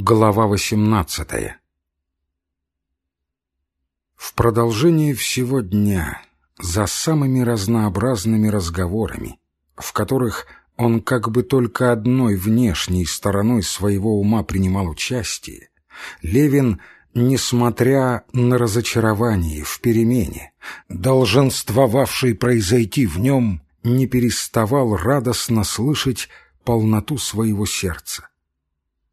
Глава 18 В продолжении всего дня, за самыми разнообразными разговорами, в которых он как бы только одной внешней стороной своего ума принимал участие, Левин, несмотря на разочарование в перемене, долженствовавшей произойти в нем, не переставал радостно слышать полноту своего сердца.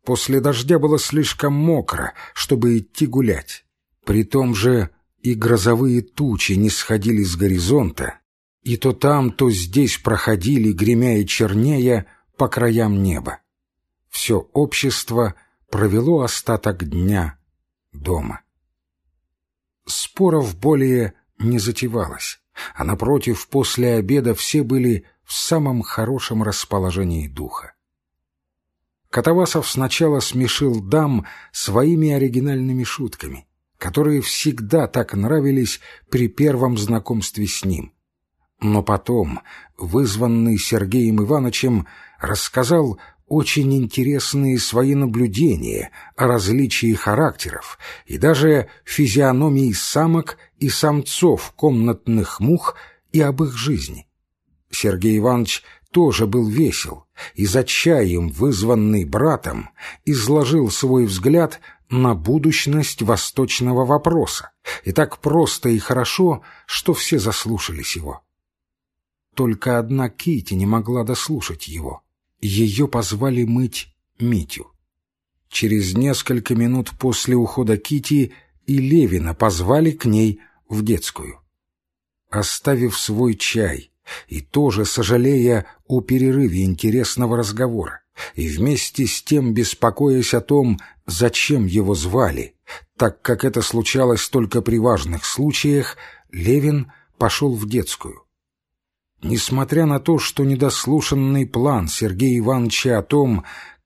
После дождя было слишком мокро, чтобы идти гулять. При том же и грозовые тучи не сходили с горизонта, и то там, то здесь проходили, гремя и чернея, по краям неба. Все общество провело остаток дня дома. Споров более не затевалось, а напротив, после обеда все были в самом хорошем расположении духа. Катавасов сначала смешил дам своими оригинальными шутками, которые всегда так нравились при первом знакомстве с ним. Но потом, вызванный Сергеем Ивановичем, рассказал очень интересные свои наблюдения о различии характеров и даже физиономии самок и самцов комнатных мух и об их жизни. Сергей Иванович тоже был весел и за чаем, вызванный братом, изложил свой взгляд на будущность восточного вопроса, и так просто и хорошо, что все заслушались его. Только одна Кити не могла дослушать его. Ее позвали мыть Митю. Через несколько минут после ухода Кити и Левина позвали к ней в детскую. Оставив свой чай и тоже сожалея о перерыве интересного разговора, и вместе с тем беспокоясь о том, зачем его звали, так как это случалось только при важных случаях, Левин пошел в детскую. Несмотря на то, что недослушанный план Сергея Ивановича о том,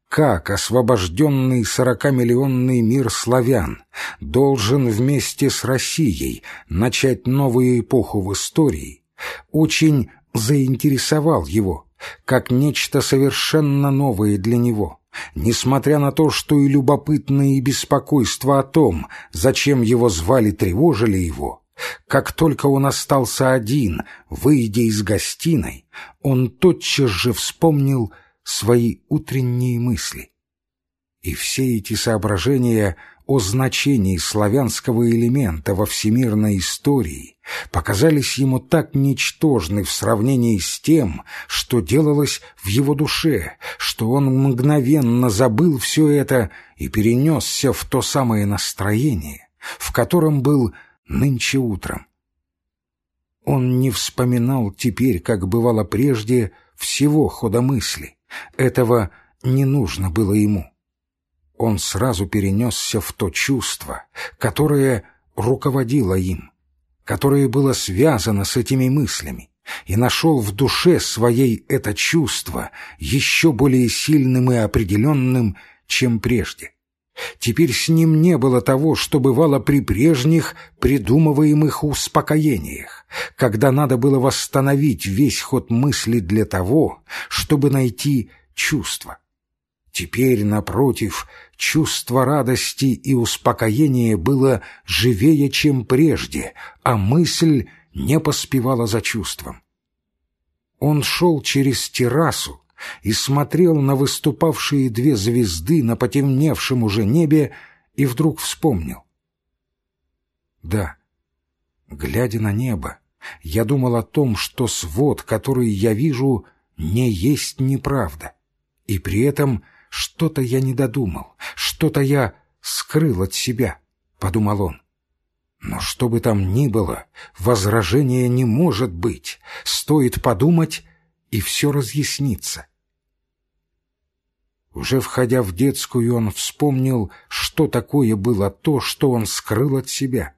как освобожденный сорокамиллионный мир славян должен вместе с Россией начать новую эпоху в истории, очень заинтересовал его, как нечто совершенно новое для него, несмотря на то, что и любопытное и беспокойство о том, зачем его звали, тревожили его. Как только он остался один, выйдя из гостиной, он тотчас же вспомнил свои утренние мысли. И все эти соображения о значении славянского элемента во всемирной истории показались ему так ничтожны в сравнении с тем, что делалось в его душе, что он мгновенно забыл все это и перенесся в то самое настроение, в котором был нынче утром. Он не вспоминал теперь, как бывало прежде, всего хода мысли. Этого не нужно было ему он сразу перенесся в то чувство, которое руководило им, которое было связано с этими мыслями, и нашел в душе своей это чувство еще более сильным и определенным, чем прежде. Теперь с ним не было того, что бывало при прежних придумываемых успокоениях, когда надо было восстановить весь ход мысли для того, чтобы найти чувство. Теперь, напротив, чувство радости и успокоения было живее, чем прежде, а мысль не поспевала за чувством. Он шел через террасу и смотрел на выступавшие две звезды на потемневшем уже небе и вдруг вспомнил. Да, глядя на небо, я думал о том, что свод, который я вижу, не есть неправда, и при этом — что-то я не додумал, что-то я скрыл от себя, — подумал он. Но что бы там ни было, возражения не может быть. Стоит подумать, и все разъяснится. Уже входя в детскую, он вспомнил, что такое было то, что он скрыл от себя.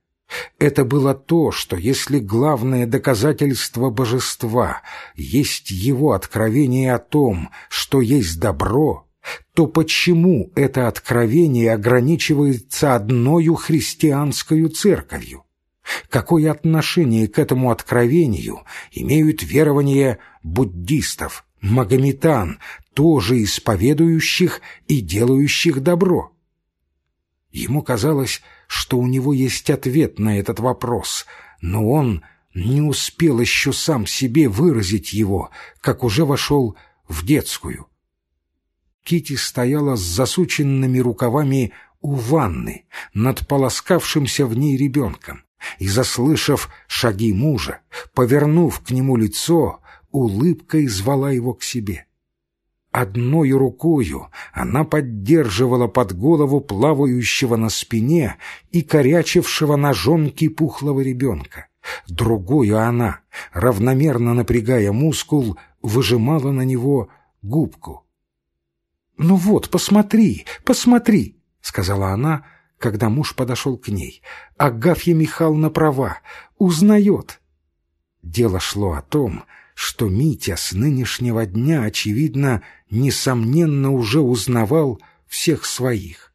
Это было то, что если главное доказательство божества есть его откровение о том, что есть добро, то почему это откровение ограничивается одною христианской церковью? Какое отношение к этому откровению имеют верования буддистов, магометан, тоже исповедующих и делающих добро? Ему казалось, что у него есть ответ на этот вопрос, но он не успел еще сам себе выразить его, как уже вошел в детскую. Кити стояла с засученными рукавами у ванны над полоскавшимся в ней ребенком и, заслышав шаги мужа, повернув к нему лицо, улыбкой звала его к себе. Одною рукою она поддерживала под голову плавающего на спине и корячившего ножонки пухлого ребенка. Другую она, равномерно напрягая мускул, выжимала на него губку. «Ну вот, посмотри, посмотри!» — сказала она, когда муж подошел к ней. «Агафья Михайловна права, узнает». Дело шло о том, что Митя с нынешнего дня, очевидно, несомненно уже узнавал всех своих.